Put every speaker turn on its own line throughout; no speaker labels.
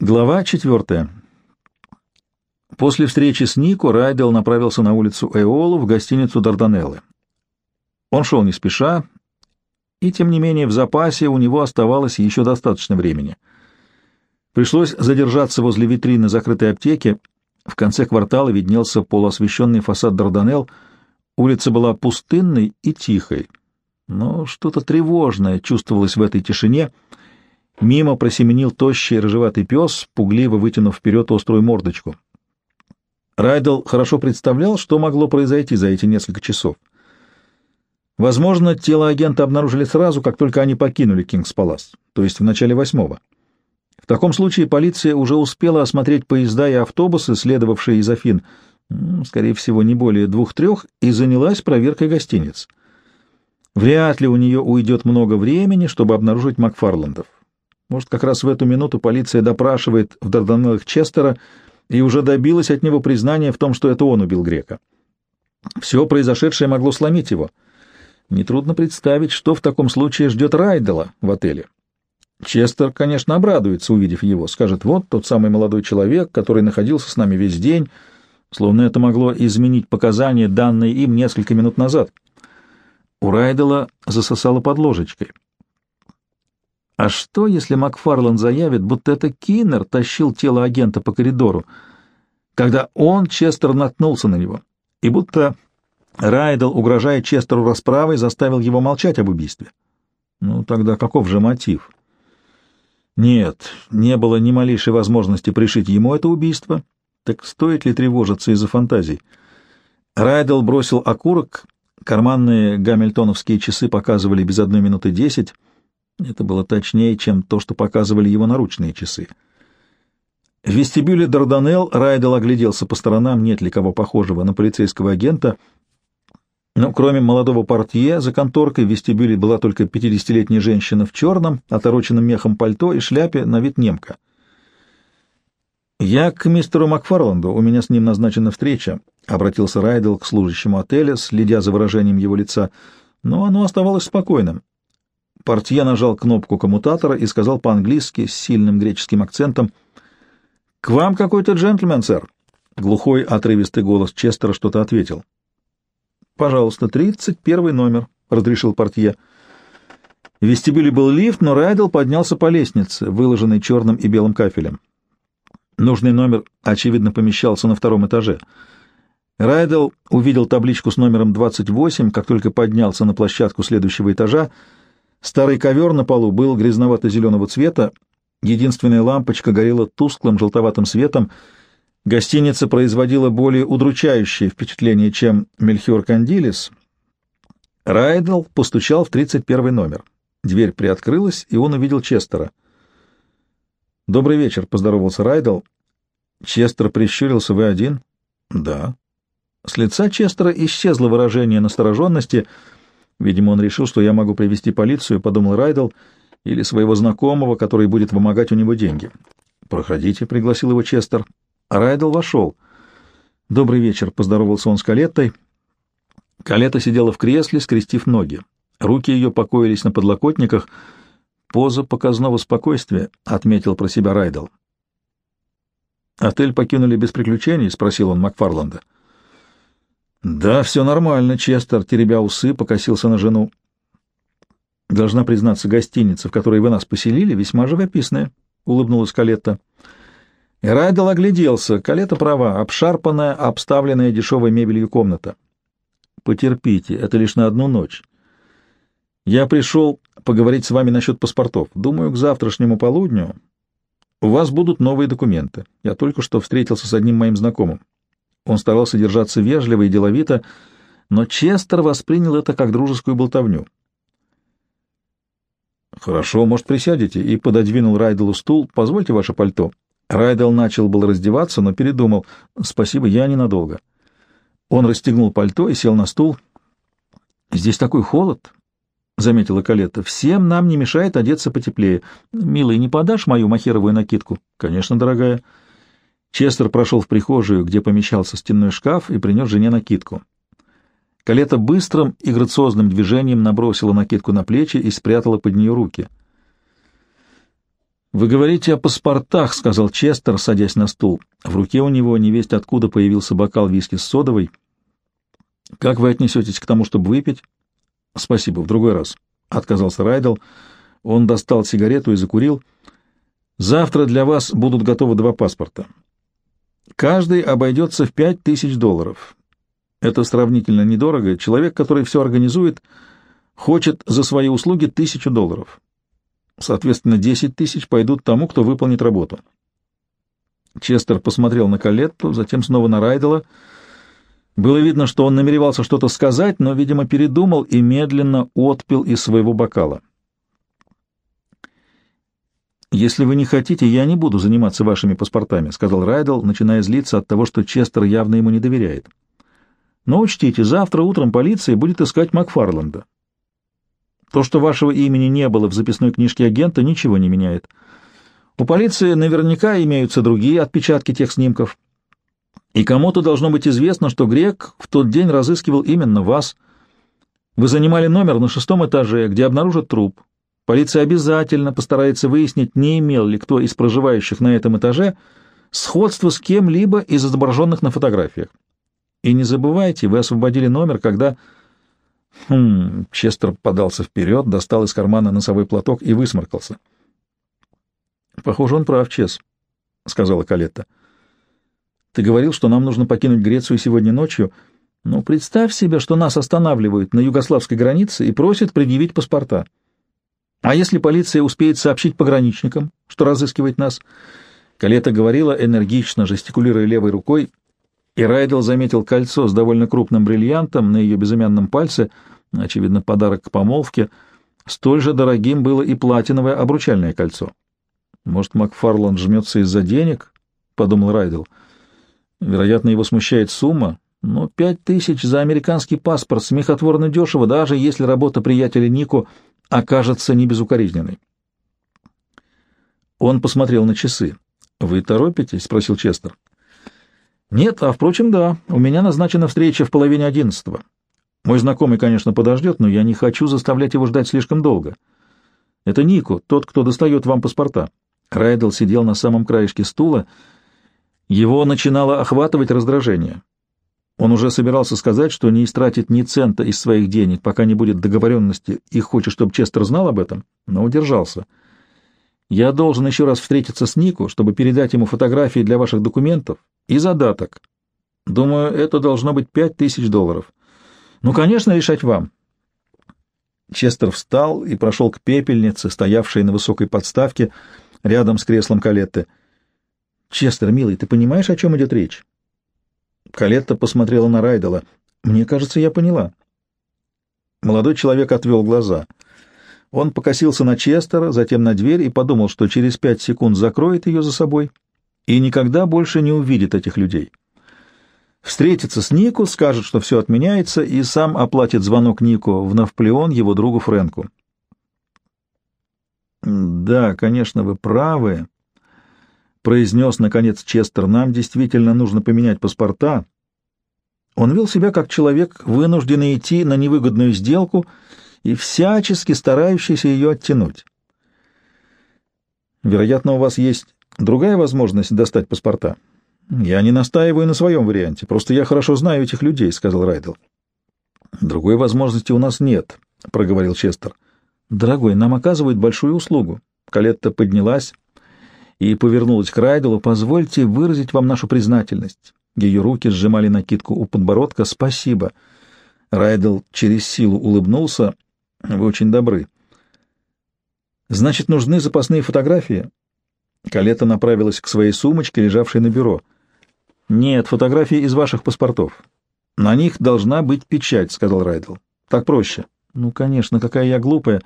Глава четвертая. После встречи с Нико Райдел направился на улицу Эолу в гостиницу Дарданеллы. Он шел не спеша, и, тем не менее, в запасе у него оставалось еще достаточно времени. Пришлось задержаться возле витрины закрытой аптеки. В конце квартала виднелся полуосвещенный фасад Дарданелл. Улица была пустынной и тихой, но что-то тревожное чувствовалось в этой тишине — Мимо просеменил тощий рыжеватый пес, пугливо вытянув вперед острую мордочку. Райдел хорошо представлял, что могло произойти за эти несколько часов. Возможно, тело агента обнаружили сразу, как только они покинули Кингс-Палас, то есть в начале восьмого. В таком случае полиция уже успела осмотреть поезда и автобусы, следовавшие из Афин, скорее всего, не более двух-трех, и занялась проверкой гостиниц. Вряд ли у нее уйдет много времени, чтобы обнаружить Макфарландов. Может, как раз в эту минуту полиция допрашивает в Дарданеллах Честера и уже добилась от него признания в том, что это он убил грека. Все произошедшее могло сломить его. Нетрудно представить, что в таком случае ждет Райдела в отеле. Честер, конечно, обрадуется, увидев его, скажет, вот тот самый молодой человек, который находился с нами весь день, словно это могло изменить показания, данные им несколько минут назад. У Райдела засосало под ложечкой. А что, если Макфарлан заявит, будто это Киннер тащил тело агента по коридору, когда он, Честер, наткнулся на него, и будто Райдел, угрожая Честеру расправой, заставил его молчать об убийстве? Ну, тогда каков же мотив? Нет, не было ни малейшей возможности пришить ему это убийство. Так стоит ли тревожиться из-за фантазий? Райдел бросил окурок, карманные гамильтоновские часы показывали без одной минуты десять, это было точнее, чем то, что показывали его наручные часы. В вестибюле Дарданелл Райдел огляделся по сторонам, нет ли кого похожего на полицейского агента, но кроме молодого портье за конторкой в вестибюле была только пятидесятилетняя женщина в черном, отороченном мехом пальто и шляпе на вид немка. «Я к мистеру Макфарланду, у меня с ним назначена встреча», — обратился Райдел к служащему отеля, следя за выражением его лица, но оно оставалось спокойным. Портье нажал кнопку коммутатора и сказал по-английски с сильным греческим акцентом «К вам какой-то джентльмен, сэр». Глухой, отрывистый голос Честера что-то ответил. «Пожалуйста, тридцать первый номер», — разрешил портье. В вестибюле был лифт, но Райдел поднялся по лестнице, выложенной черным и белым кафелем. Нужный номер, очевидно, помещался на втором этаже. Райдел увидел табличку с номером 28, как только поднялся на площадку следующего этажа, Старый ковер на полу был грязновато-зеленого цвета, единственная лампочка горела тусклым желтоватым светом. Гостиница производила более удручающее впечатление, чем Мельхиор Кандилис. Райдл постучал в 31 номер. Дверь приоткрылась, и он увидел Честера. «Добрый вечер», — поздоровался Райдл. Честер прищурился. «Вы один?» «Да». С лица Честера исчезло выражение настороженности — Видимо, он решил, что я могу привести полицию, подумал Райдл, или своего знакомого, который будет вымогать у него деньги. «Проходите», — пригласил его Честер. Райдл вошел. «Добрый вечер», — поздоровался он с Калеттой. Калета сидела в кресле, скрестив ноги. Руки ее покоились на подлокотниках. «Поза показного спокойствия», — отметил про себя Райдл. «Отель покинули без приключений?» — спросил он Макфарланда. «Да, все нормально», — Честер, теребя усы, покосился на жену. «Должна признаться, гостиница, в которой вы нас поселили, весьма живописная», — улыбнулась Калетта. И Райдел огляделся. Калета права, обшарпанная, обставленная дешевой мебелью комната. «Потерпите, это лишь на одну ночь. Я пришел поговорить с вами насчет паспортов. Думаю, к завтрашнему полудню у вас будут новые документы. Я только что встретился с одним моим знакомым. Он старался держаться вежливо и деловито, но Честер воспринял это как дружескую болтовню. «Хорошо, может, присядете?» и пододвинул Райделу стул. «Позвольте ваше пальто». Райдел начал был раздеваться, но передумал. «Спасибо, я ненадолго». Он расстегнул пальто и сел на стул. «Здесь такой холод», — заметила Калетта. «Всем нам не мешает одеться потеплее. Милый, не подашь мою махеровую накидку?» «Конечно, дорогая». Честер прошел в прихожую, где помещался стенной шкаф, и принес жене накидку. Калета быстрым и грациозным движением набросила накидку на плечи и спрятала под нее руки. «Вы говорите о паспортах», — сказал Честер, садясь на стул. В руке у него невесть откуда появился бокал виски с содовой. «Как вы отнесетесь к тому, чтобы выпить?» «Спасибо, в другой раз», — отказался Райдел. Он достал сигарету и закурил. «Завтра для вас будут готовы два паспорта. Каждый обойдется в пять тысяч долларов. Это сравнительно недорого. Человек, который все организует, хочет за свои услуги тысячу долларов. Соответственно, 10 тысяч пойдут тому, кто выполнит работу. Честер посмотрел на Калетту, затем снова на Райдела. Было видно, что он намеревался что-то сказать, но, видимо, передумал и медленно отпил из своего бокала. «Если вы не хотите, я не буду заниматься вашими паспортами», — сказал Райдел, начиная злиться от того, что Честер явно ему не доверяет. «Но учтите, завтра утром полиция будет искать Макфарланда. То, что вашего имени не было в записной книжке агента, ничего не меняет. У полиции наверняка имеются другие отпечатки тех снимков. И кому-то должно быть известно, что Грек в тот день разыскивал именно вас. Вы занимали номер на шестом этаже, где обнаружат труп. Полиция обязательно постарается выяснить, не имел ли кто из проживающих на этом этаже сходство с кем-либо из изображенных на фотографиях. И не забывайте, вы освободили номер, когда Хм, Честер подался вперед, достал из кармана носовой платок и высморкался. «Похоже, он прав, Чес», — сказала Калетта. «Ты говорил, что нам нужно покинуть Грецию сегодня ночью. Но представь себе, что нас останавливают на югославской границе и просят предъявить паспорта. А если полиция успеет сообщить пограничникам, что разыскивает нас?» Калета говорила, энергично жестикулируя левой рукой, и Райдел заметил кольцо с довольно крупным бриллиантом на ее безымянном пальце, очевидно, подарок к помолвке. Столь же дорогим было и платиновое обручальное кольцо. «Может, Макфарланд жмется из-за денег?» — подумал Райдел. «Вероятно, его смущает сумма, но пять тысяч за американский паспорт смехотворно дешево, даже если работа приятеля Нико окажется небезукоризненной». Он посмотрел на часы. «Вы торопитесь?» — спросил Честер. Нет, а, впрочем, да. У меня назначена встреча в половине одиннадцатого. Мой знакомый, конечно, подождет, но я не хочу заставлять его ждать слишком долго. Это Нико, тот, кто достает вам паспорта. Райдел сидел на самом краешке стула. Его начинало охватывать раздражение. Он уже собирался сказать, что не истратит ни цента из своих денег, пока не будет договоренности, и хочет, чтобы Честер знал об этом, но удержался. Я должен еще раз встретиться с Нико, чтобы передать ему фотографии для ваших документов и задаток. Думаю, это должно быть пять тысяч долларов. Ну, конечно, решать вам. Честер встал и прошел к пепельнице, стоявшей на высокой подставке рядом с креслом Калетты. «Честер, милый, ты понимаешь, о чем идет речь?» Калетта посмотрела на Райдела. «Мне кажется, я поняла». Молодой человек отвел глаза. Он покосился на Честера, затем на дверь и подумал, что через пять секунд закроет ее за собой и никогда больше не увидит этих людей. Встретится с Нику, скажет, что все отменяется, и сам оплатит звонок Нику в Навплеон его другу Фрэнку. «Да, конечно, вы правы», — произнес, наконец, Честер, — «нам действительно нужно поменять паспорта». Он вел себя как человек, вынужденный идти на невыгодную сделку и всячески старающийся ее оттянуть. «Вероятно, у вас есть Другая возможность достать паспорта. Я не настаиваю на своем варианте, просто я хорошо знаю этих людей, сказал Райдел. Другой возможности у нас нет, проговорил Честер. Дорогой, нам оказывают большую услугу. Калетта поднялась и повернулась к Райделу. Позвольте выразить вам нашу признательность. Ее руки сжимали накидку у подбородка. Спасибо. Райдел через силу улыбнулся. Вы очень добры. Значит, нужны запасные фотографии? Калета направилась к своей сумочке, лежавшей на бюро. «Нет, фотографии из ваших паспортов. На них должна быть печать», — сказал Райдл. «Так проще». «Ну, конечно, какая я глупая.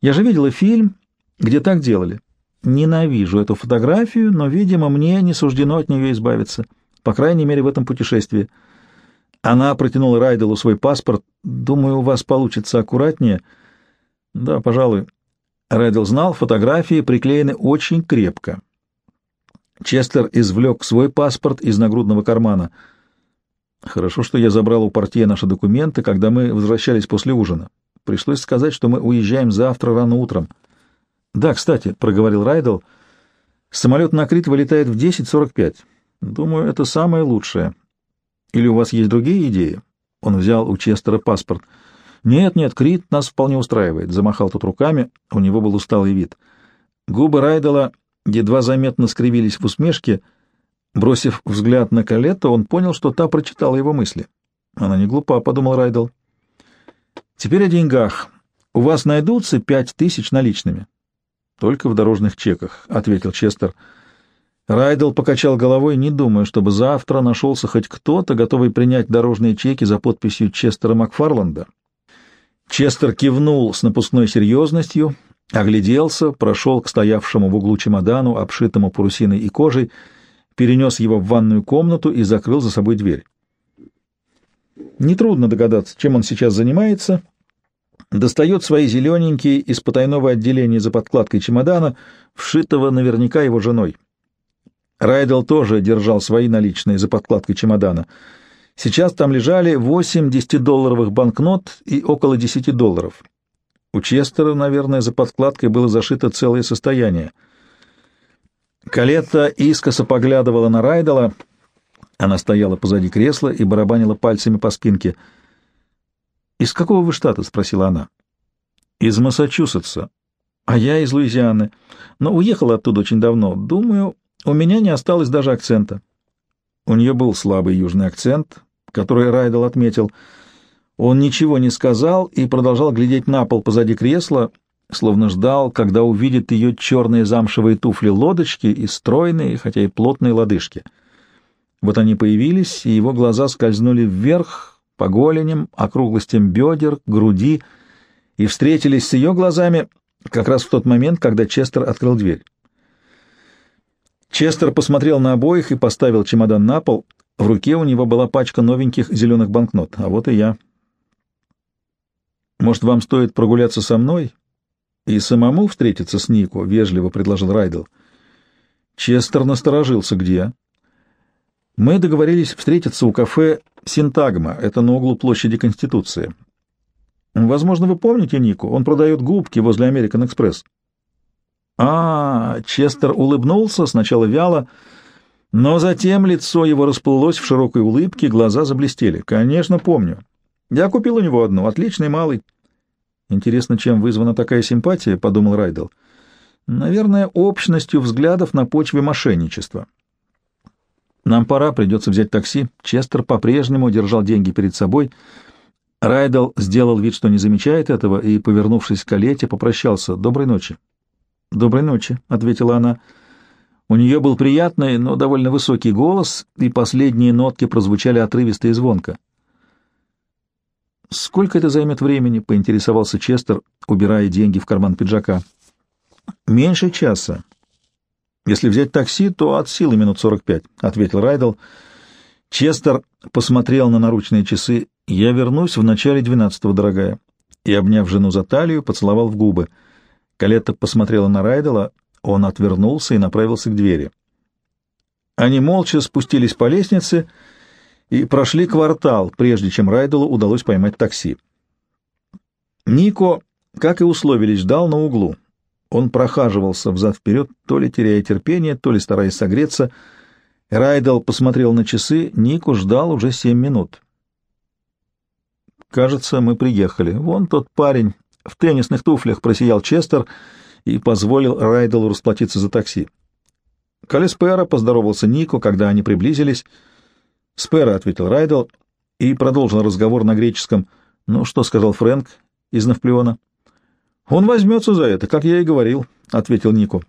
Я же видела фильм, где так делали. Ненавижу эту фотографию, но, видимо, мне не суждено от нее избавиться, по крайней мере, в этом путешествии». Она протянула Райделу свой паспорт. «Думаю, у вас получится аккуратнее». «Да, пожалуй». Рэддл знал, фотографии приклеены очень крепко. Честер извлек свой паспорт из нагрудного кармана. Хорошо, что я забрал у партии наши документы, когда мы возвращались после ужина. Пришлось сказать, что мы уезжаем завтра рано утром. — Да, кстати, — проговорил Райдл, Самолет на Крит вылетает в 10.45. Думаю, это самое лучшее. Или у вас есть другие идеи? Он взял у Честера паспорт. Нет, нет, Крит нас вполне устраивает. Замахал тут руками, у него был усталый вид. Губы Райдела едва заметно скривились в усмешке. Бросив взгляд на Калетто, он понял, что та прочитала его мысли. Она не глупа, подумал Райдел. Теперь о деньгах. У вас найдутся пять тысяч наличными? Только в дорожных чеках, — ответил Честер. Райдел покачал головой, не думая, чтобы завтра нашелся хоть кто-то, готовый принять дорожные чеки за подписью Честера Макфарланда. Честер кивнул с напускной серьезностью, огляделся, прошел к стоявшему в углу чемодану, обшитому парусиной и кожей, перенес его в ванную комнату и закрыл за собой дверь. Нетрудно догадаться, чем он сейчас занимается. Достает свои зелененькие из потайного отделения за подкладкой чемодана, вшитого наверняка его женой. Райдел тоже держал свои наличные за подкладкой чемодана. Сейчас там лежали 8 10-долларовых банкнот и около 10 долларов. У Честера, наверное, за подкладкой было зашито целое состояние. Калетта искоса поглядывала на Райдела. Она стояла позади кресла и барабанила пальцами по спинке. «Из какого вы штата?» — спросила она. «Из Массачусетса. А я из Луизианы. Но уехала оттуда очень давно. Думаю, у меня не осталось даже акцента. У нее был слабый южный акцент, который Райдел отметил. Он ничего не сказал и продолжал глядеть на пол позади кресла, словно ждал, когда увидит ее черные замшевые туфли-лодочки и стройные, хотя и плотные лодыжки. Вот они появились, и его глаза скользнули вверх, по голеням, округлостям бедер, груди, и встретились с ее глазами как раз в тот момент, когда Честер открыл дверь. Честер посмотрел на обоих и поставил чемодан на пол. В руке у него была пачка новеньких зеленых банкнот, а вот и я. «Может, вам стоит прогуляться со мной и самому встретиться с Нико?» — вежливо предложил Райдел. Честер насторожился. «Где?» «Мы договорились встретиться у кафе «Синтагма». Это на углу площади Конституции. Возможно, вы помните Нику. Он продает губки возле Американ Экспресс. А, Честер улыбнулся, сначала вяло, но затем лицо его расплылось в широкой улыбке, глаза заблестели. Конечно, помню. Я купил у него одну, отличный малый. Интересно, чем вызвана такая симпатия, подумал Райдел. Наверное, общностью взглядов на почве мошенничества. Нам пора, придется взять такси. Честер по-прежнему держал деньги перед собой. Райдел сделал вид, что не замечает этого, и, повернувшись к Калете, попрощался. «Доброй ночи». «Доброй ночи», — ответила она. У нее был приятный, но довольно высокий голос, и последние нотки прозвучали отрывисто и звонко. «Сколько это займет времени?» — поинтересовался Честер, убирая деньги в карман пиджака. «Меньше часа. Если взять такси, то от силы минут сорок пять», — ответил Райдл. Честер посмотрел на наручные часы. «Я вернусь в начале двенадцатого, дорогая», и, обняв жену за талию, поцеловал в губы — Калетта посмотрела на Райдела, он отвернулся и направился к двери. Они молча спустились по лестнице и прошли квартал, прежде чем Райделу удалось поймать такси. Нико, как и условились, ждал на углу. Он прохаживался взад-вперед, то ли теряя терпение, то ли стараясь согреться. Райдел посмотрел на часы, Нико ждал уже семь минут. «Кажется, мы приехали. Вон тот парень в теннисных туфлях просиял Честер и позволил Райделу расплатиться за такси. Калиспера поздоровался Нику, когда они приблизились. «Спера», — ответил Райдел и продолжил разговор на греческом. «Ну, что сказал Фрэнк из Навплеона?» «Он возьмется за это, как я и говорил», — ответил Нику.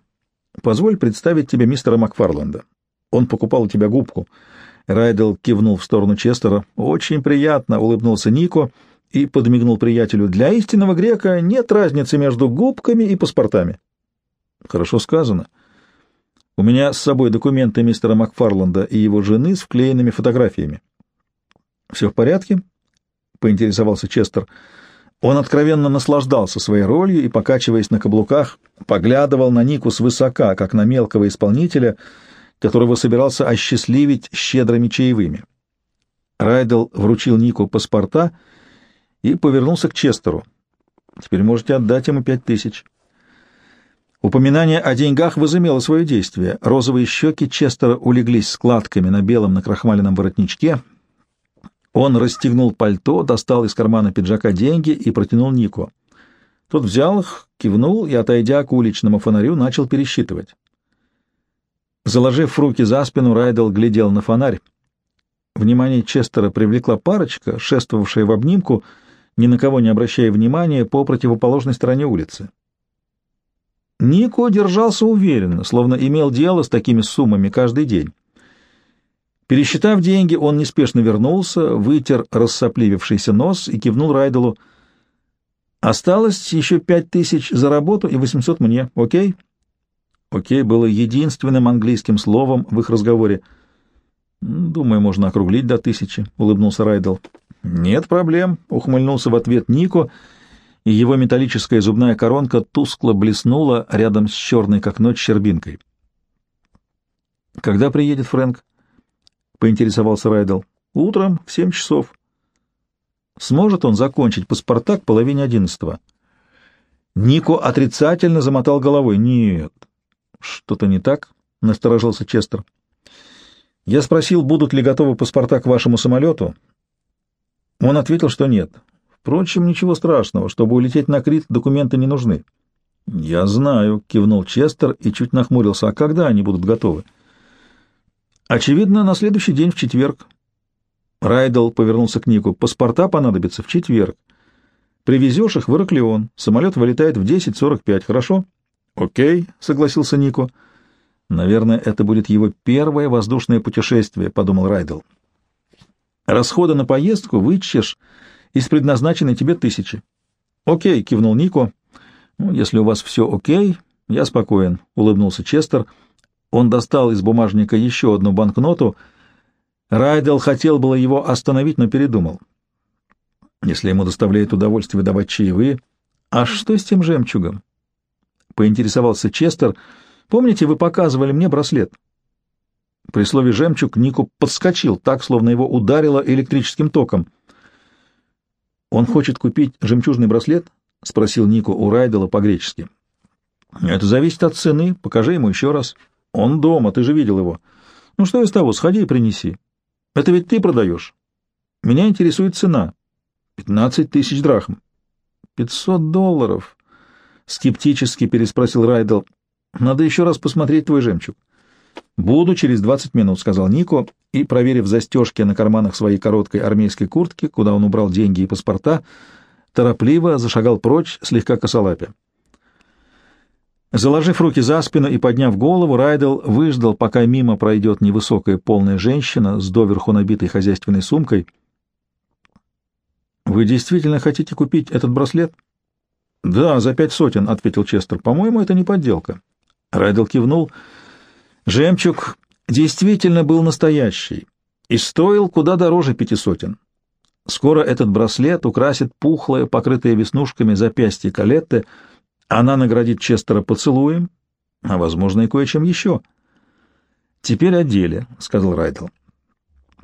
«Позволь представить тебе мистера Макфарланда. Он покупал у тебя губку». Райдел кивнул в сторону Честера. «Очень приятно», — улыбнулся Нико и подмигнул приятелю. «Для истинного грека нет разницы между губками и паспортами». «Хорошо сказано. У меня с собой документы мистера Макфарланда и его жены с вклеенными фотографиями». «Все в порядке?» — поинтересовался Честер. Он откровенно наслаждался своей ролью и, покачиваясь на каблуках, поглядывал на Нику свысока, как на мелкого исполнителя, которого собирался осчастливить щедрыми чаевыми. Райдел вручил Нику паспорта — и повернулся к Честеру. «Теперь можете отдать ему пять тысяч». Упоминание о деньгах возымело свое действие. Розовые щеки Честера улеглись складками на белом накрахмаленном воротничке. Он расстегнул пальто, достал из кармана пиджака деньги и протянул Нику. Тот взял их, кивнул и, отойдя к уличному фонарю, начал пересчитывать. Заложив руки за спину, Райдел глядел на фонарь. Внимание Честера привлекла парочка, шествовавшая в обнимку, ни на кого не обращая внимания, по противоположной стороне улицы. Нико держался уверенно, словно имел дело с такими суммами каждый день. Пересчитав деньги, он неспешно вернулся, вытер рассопливившийся нос и кивнул Райделу. «Осталось еще пять тысяч за работу и восемьсот мне, окей?» «Окей» было единственным английским словом в их разговоре. «Думаю, можно округлить до тысячи», — улыбнулся Райдел. «Нет проблем», — ухмыльнулся в ответ Нико, и его металлическая зубная коронка тускло блеснула рядом с черной, как ночь, щербинкой. «Когда приедет Фрэнк?» — поинтересовался Райдел. «Утром в семь часов». «Сможет он закончить паспорта к половине одиннадцатого?» Нико отрицательно замотал головой. «Нет, что-то не так?» — насторожился Честер. Я спросил, будут ли готовы паспорта к вашему самолету. Он ответил, что нет. Впрочем, ничего страшного, чтобы улететь на Крит, документы не нужны. Я знаю, кивнул Честер и чуть нахмурился. А когда они будут готовы? Очевидно, на следующий день в четверг. Райдел повернулся к Нику. Паспорта понадобятся в четверг. Привезешь их в Ираклион. Самолет вылетает в 10.45, хорошо? Окей, согласился Нико. Наверное, это будет его первое воздушное путешествие, подумал Райдел. Расходы на поездку вычтешь из предназначенной тебе тысячи. Окей, кивнул Нико. Ну, если у вас все окей, я спокоен, улыбнулся Честер. Он достал из бумажника еще одну банкноту. Райдел хотел было его остановить, но передумал. Если ему доставляет удовольствие давать чаевые... А что с тем жемчугом? Поинтересовался Честер — Помните, вы показывали мне браслет? При слове «жемчуг» Нику подскочил, так, словно его ударило электрическим током. «Он хочет купить жемчужный браслет?» — спросил Нику у Райдела по-гречески. «Это зависит от цены. Покажи ему еще раз. Он дома, ты же видел его. Ну что из того, сходи и принеси. Это ведь ты продаешь. Меня интересует цена. Пятнадцать тысяч драхм». «Пятьсот долларов?» — скептически переспросил Райдел. Надо еще раз посмотреть твой жемчуг. Буду через двадцать минут, сказал Нико, и, проверив застежки на карманах своей короткой армейской куртки, куда он убрал деньги и паспорта, торопливо зашагал прочь, слегка косолапя. Заложив руки за спину и подняв голову, Райдел выждал, пока мимо пройдет невысокая полная женщина с доверху набитой хозяйственной сумкой. «Вы действительно хотите купить этот браслет?» «Да, за пять сотен», — ответил Честер. «По-моему, это не подделка». Райдел кивнул. Жемчуг действительно был настоящий и стоил куда дороже пяти сотен. Скоро этот браслет украсит пухлое, покрытое веснушками запястье Калетты, она наградит Честера поцелуем, а, возможно, и кое-чем еще. «Теперь о деле», — сказал Райдел.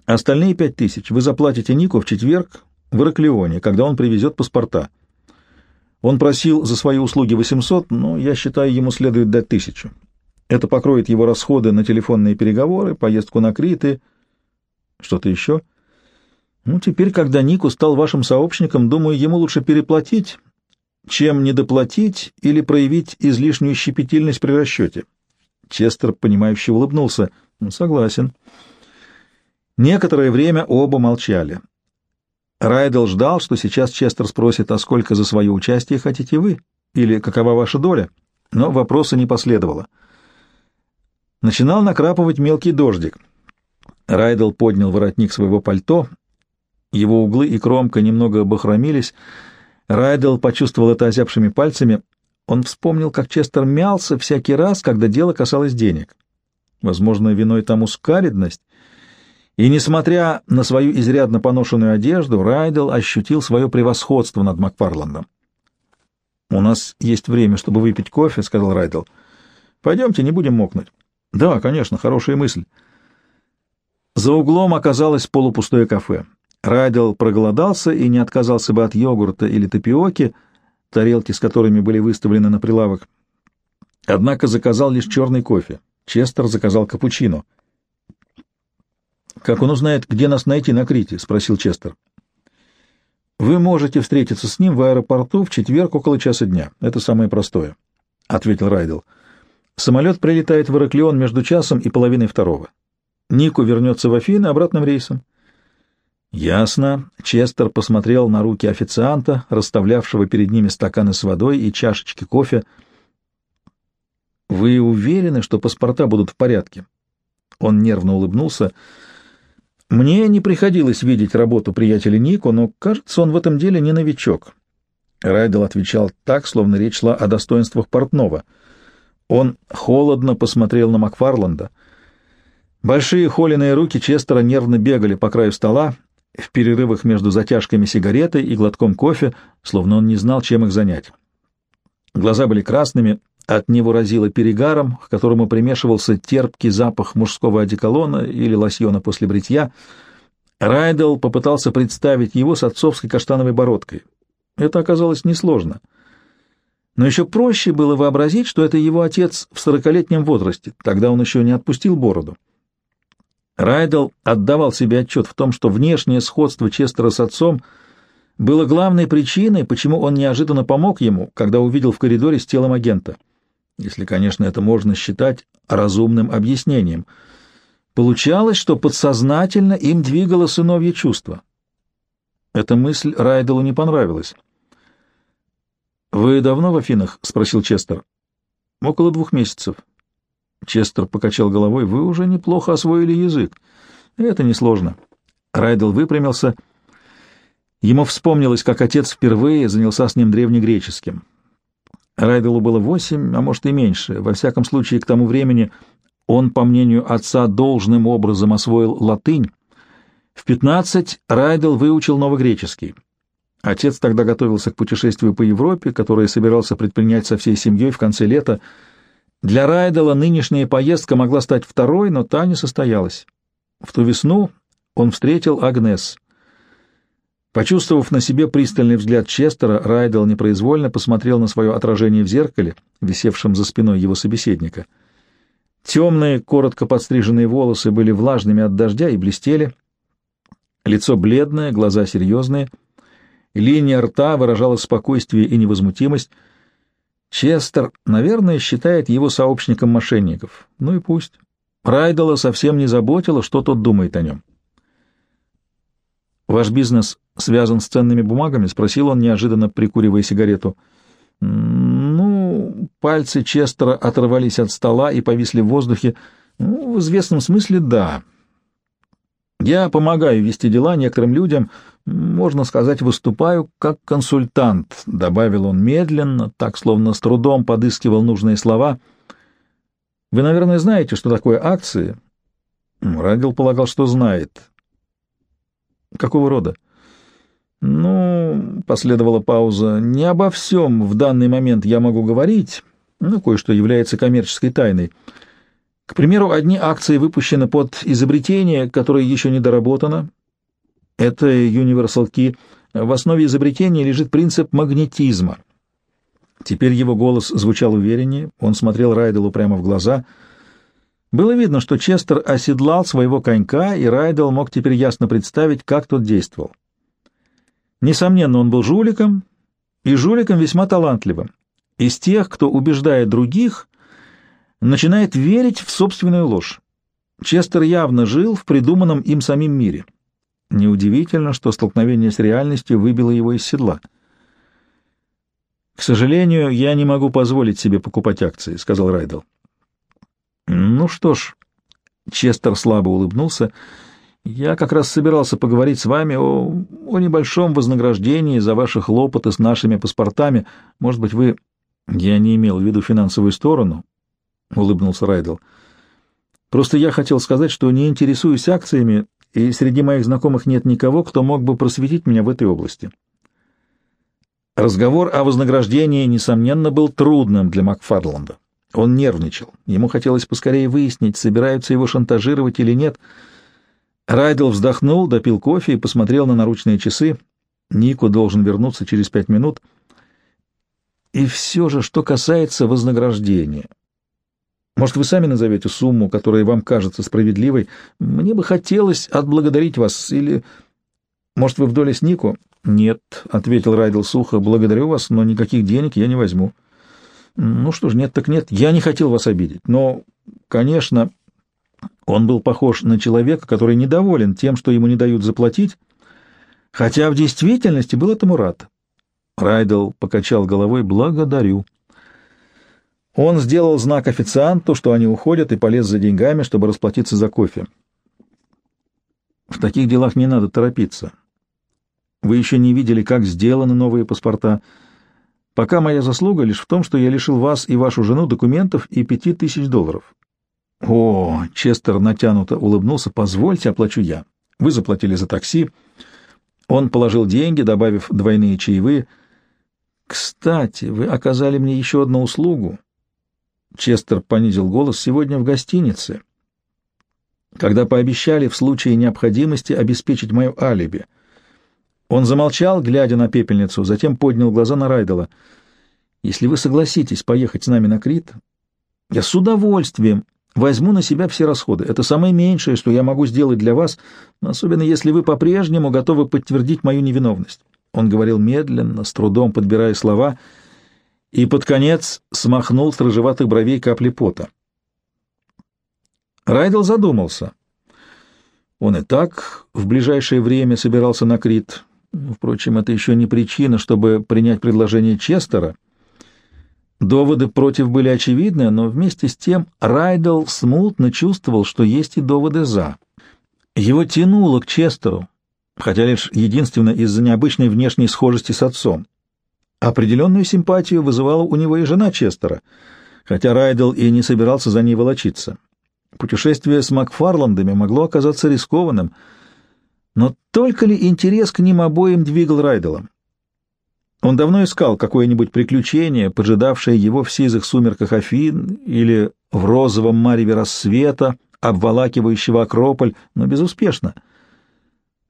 «Остальные пять тысяч вы заплатите Нику в четверг в Ираклионе, когда он привезет паспорта». Он просил за свои услуги 800, но я считаю, ему следует дать тысячу. Это покроет его расходы на телефонные переговоры, поездку на Криты. Что-то еще? Ну, теперь, когда Нику стал вашим сообщником, думаю, ему лучше переплатить, чем недоплатить или проявить излишнюю щепетильность при расчете. Честер, понимающе улыбнулся. Ну, согласен. Некоторое время оба молчали. Райдел ждал, что сейчас Честер спросит, а сколько за свое участие хотите вы, или какова ваша доля, но вопроса не последовало. Начинал накрапывать мелкий дождик. Райдел поднял воротник своего пальто, его углы и кромка немного бахромились. Райдел почувствовал это озябшими пальцами. Он вспомнил, как Честер мялся всякий раз, когда дело касалось денег. Возможно, виной тому скаридность, и, несмотря на свою изрядно поношенную одежду, Райдел ощутил свое превосходство над Макфарландом. «У нас есть время, чтобы выпить кофе», — сказал Райдел. «Пойдемте, не будем мокнуть». «Да, конечно, хорошая мысль». За углом оказалось полупустое кафе. Райдел проголодался и не отказался бы от йогурта или тапиоки, тарелки с которыми были выставлены на прилавок. однако заказал лишь черный кофе. Честер заказал капучино. «Как он узнает, где нас найти на Крите?» — спросил Честер. «Вы можете встретиться с ним в аэропорту в четверг около часа дня. Это самое простое», — ответил Райдел. «Самолет прилетает в Ираклион между часом и половиной второго. Нику вернется в Афины обратным рейсом». «Ясно». Честер посмотрел на руки официанта, расставлявшего перед ними стаканы с водой и чашечки кофе. «Вы уверены, что паспорта будут в порядке?» Он нервно улыбнулся. «Мне не приходилось видеть работу приятеля Нико, но, кажется, он в этом деле не новичок». Райдел отвечал так, словно речь шла о достоинствах портного. Он холодно посмотрел на Макфарланда. Большие холеные руки Честера нервно бегали по краю стола, в перерывах между затяжками сигареты и глотком кофе, словно он не знал, чем их занять. Глаза были красными, от него разило перегаром, к которому примешивался терпкий запах мужского одеколона или лосьона после бритья. Райдел попытался представить его с отцовской каштановой бородкой. Это оказалось несложно. Но еще проще было вообразить, что это его отец в сорокалетнем возрасте, тогда он еще не отпустил бороду. Райдел отдавал себе отчет в том, что внешнее сходство Честера с отцом было главной причиной, почему он неожиданно помог ему, когда увидел в коридоре с телом агента. Если, конечно, это можно считать разумным объяснением. Получалось, что подсознательно им двигало сыновье чувство. Эта мысль Райделу не понравилась. «Вы давно в Афинах?» — спросил Честер. «Около двух месяцев. Честер покачал головой. «Вы уже неплохо освоили язык. Это несложно». Райдел выпрямился. Ему вспомнилось, как отец впервые занялся с ним древнегреческим. Райделу было восемь, а может и меньше. Во всяком случае, к тому времени он, по мнению отца, должным образом освоил латынь. В пятнадцать Райдел выучил новогреческий. Отец тогда готовился к путешествию по Европе, которое собирался предпринять со всей семьей в конце лета, для Райдела нынешняя поездка могла стать второй, но та не состоялась. В ту весну он встретил Агнес. Почувствовав на себе пристальный взгляд Честера, Райдел непроизвольно посмотрел на свое отражение в зеркале, висевшем за спиной его собеседника. Темные, коротко подстриженные волосы были влажными от дождя и блестели. Лицо бледное, глаза серьезные. Линия рта выражала спокойствие и невозмутимость — Честер, наверное, считает его сообщником мошенников. Ну и пусть. Райдела совсем не заботило, что тот думает о нем. «Ваш бизнес связан с ценными бумагами?» — спросил он, неожиданно прикуривая сигарету. «Ну...» — пальцы Честера оторвались от стола и повисли в воздухе. «Ну, в известном смысле, да. Я помогаю вести дела некоторым людям, можно сказать, выступаю как консультант, — добавил он медленно, так словно с трудом подыскивал нужные слова. Вы, наверное, знаете, что такое акции? Радил полагал, что знает. Какого рода? Ну, последовала пауза. Не обо всем в данный момент я могу говорить, ну, кое-что является коммерческой тайной. К примеру, одни акции выпущены под изобретение, которое еще не доработано, это Universal Key. В основе изобретения лежит принцип магнетизма. Теперь его голос звучал увереннее, он смотрел Райделу прямо в глаза. Было видно, что Честер оседлал своего конька, и Райдел мог теперь ясно представить, как тот действовал. Несомненно, он был жуликом, и жуликом весьма талантливым. Из тех, кто убеждает других, начинает верить в собственную ложь. Честер явно жил в придуманном им самим мире — Неудивительно, что столкновение с реальностью выбило его из седла. «К сожалению, я не могу позволить себе покупать акции», — сказал Райдел. «Ну что ж», — Честер слабо улыбнулся, — «я как раз собирался поговорить с вами о, о небольшом вознаграждении за ваши хлопоты с нашими паспортами. Может быть, вы...» «Я не имел в виду финансовую сторону», — улыбнулся Райдел. «Просто я хотел сказать, что не интересуюсь акциями и среди моих знакомых нет никого, кто мог бы просветить меня в этой области. Разговор о вознаграждении, несомненно, был трудным для Макфарланда. Он нервничал. Ему хотелось поскорее выяснить, собираются его шантажировать или нет. Райдел вздохнул, допил кофе и посмотрел на наручные часы. Нико должен вернуться через пять минут. И все же, что касается вознаграждения, Может, вы сами назовете сумму, которая вам кажется справедливой? Мне бы хотелось отблагодарить вас, или... Может, вы в доле с Нику? Нет, — ответил Райдел сухо, — благодарю вас, но никаких денег я не возьму. Ну что ж, нет так нет, я не хотел вас обидеть, но, конечно, он был похож на человека, который недоволен тем, что ему не дают заплатить, хотя в действительности был этому рад. Райдел покачал головой «благодарю». Он сделал знак официанту, что они уходят, и полез за деньгами, чтобы расплатиться за кофе. В таких делах не надо торопиться. Вы еще не видели, как сделаны новые паспорта. Пока моя заслуга лишь в том, что я лишил вас и вашу жену документов и пяти тысяч долларов. О, Честер натянуто улыбнулся. Позвольте, оплачу я. Вы заплатили за такси. Он положил деньги, добавив двойные чаевые. Кстати, вы оказали мне еще одну услугу. Честер понизил голос, сегодня в гостинице, когда пообещали в случае необходимости обеспечить мое алиби. Он замолчал, глядя на пепельницу, затем поднял глаза на Райдела. «Если вы согласитесь поехать с нами на Крит, я с удовольствием возьму на себя все расходы. Это самое меньшее, что я могу сделать для вас, особенно если вы по-прежнему готовы подтвердить мою невиновность». Он говорил медленно, с трудом подбирая слова — и под конец смахнул с рыжеватых бровей капли пота. Райдел задумался. Он и так в ближайшее время собирался на Крит. Впрочем, это еще не причина, чтобы принять предложение Честера. Доводы против были очевидны, но вместе с тем Райдел смутно чувствовал, что есть и доводы «за». Его тянуло к Честеру, хотя лишь единственно из-за необычной внешней схожести с отцом. Определенную симпатию вызывала у него и жена Честера, хотя Райдел и не собирался за ней волочиться. Путешествие с Макфарландами могло оказаться рискованным, но только ли интерес к ним обоим двигал Райделом? Он давно искал какое-нибудь приключение, поджидавшее его в сизых сумерках Афин или в розовом мареве рассвета, обволакивающего Акрополь, но безуспешно —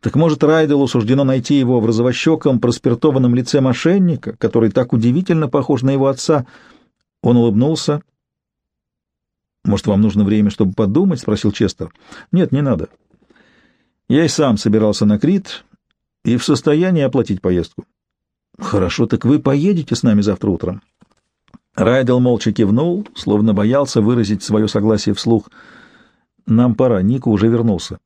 так может, Райделу суждено найти его в розовощеком, проспиртованном лице мошенника, который так удивительно похож на его отца? Он улыбнулся. «Может, вам нужно время, чтобы подумать?» — спросил Честер. «Нет, не надо. Я и сам собирался на Крит и в состоянии оплатить поездку». «Хорошо, так вы поедете с нами завтра утром?» Райдел молча кивнул, словно боялся выразить свое согласие вслух. «Нам пора, Ника уже вернулся».